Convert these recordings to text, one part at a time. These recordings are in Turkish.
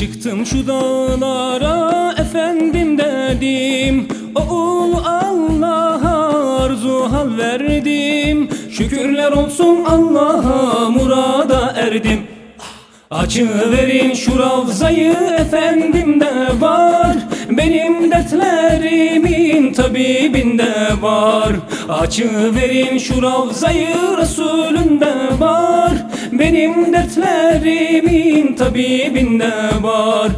Çıktım şu dağlara efendim dedim Oğul Allah'a arzu hal verdim. Şükürler olsun Allah'a murada erdim. Açı verin şu ravzayı efendim de var. Benim dertlerimin tabibinde var. Açı verin şu ravzayı Resulünde var Benim dertlerimin tabibinde var.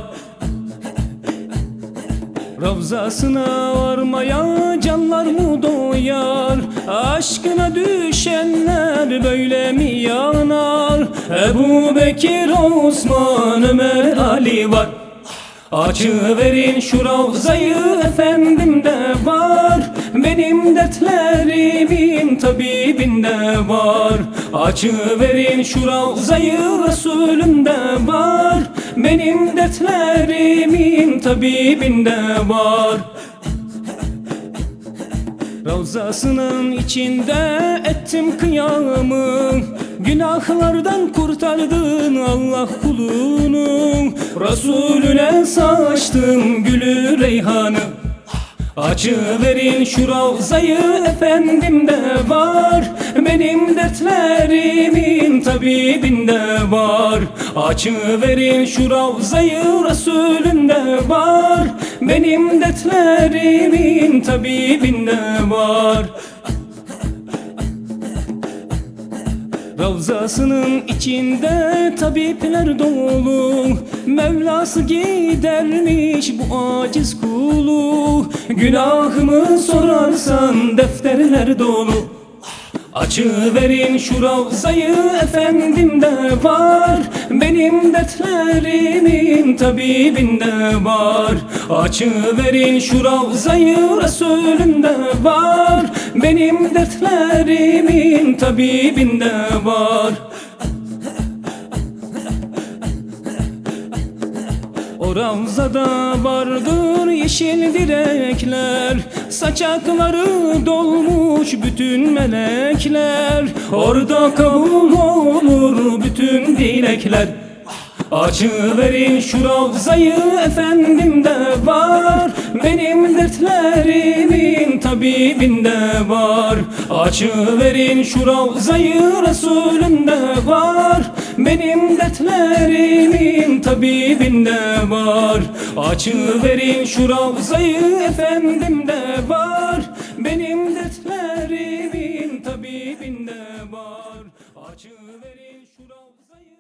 Ravzasına varmaya canlar mı doyar? Aşkına düşenler böyle mi yanar? Ebu Bekir, Osman, Ömer, Ali var. Açı verin şu ravzayı efendim de var. Benim dertlerimin tabibinde var. Açı verin şu ravzayı Resulümde var. Benim dertlerimin tabibinde var. Ravzasının içinde ettim kıyamı. Günahlardan kurtardın Allah kulunu. Resulüne saçtım gülü reyhanı Açı verin şu ravzayı efendim de var. Benim dertlerimin tabibinde var. Açı verin şu ravzayı Resulünde var. Benim dertlerimin tabibinde var Ravzasının içinde tabipler dolu. Mevlası gidermiş bu aciz kulu. Günahımı sorarsan defterler dolu Açı verin şu ravzayı efendim var. Benim dertlerimin tabibinde var. Açı verin şu ravzayı Resulümde var. Benim dertlerimin tabibinde var. O ravzada vardır yeşil direkler Saçakları dolmuş bütün melekler. Orada kabul olur bütün dilekler Açı verin şu ravzayı efendim de var. Benim dertlerimin tabibinde var. Açı verin şu ravzayı Resulünde var. Benim dertlerimin tabibinde var. Açı verin şu ravzayı efendim Açıverin şu ravzayı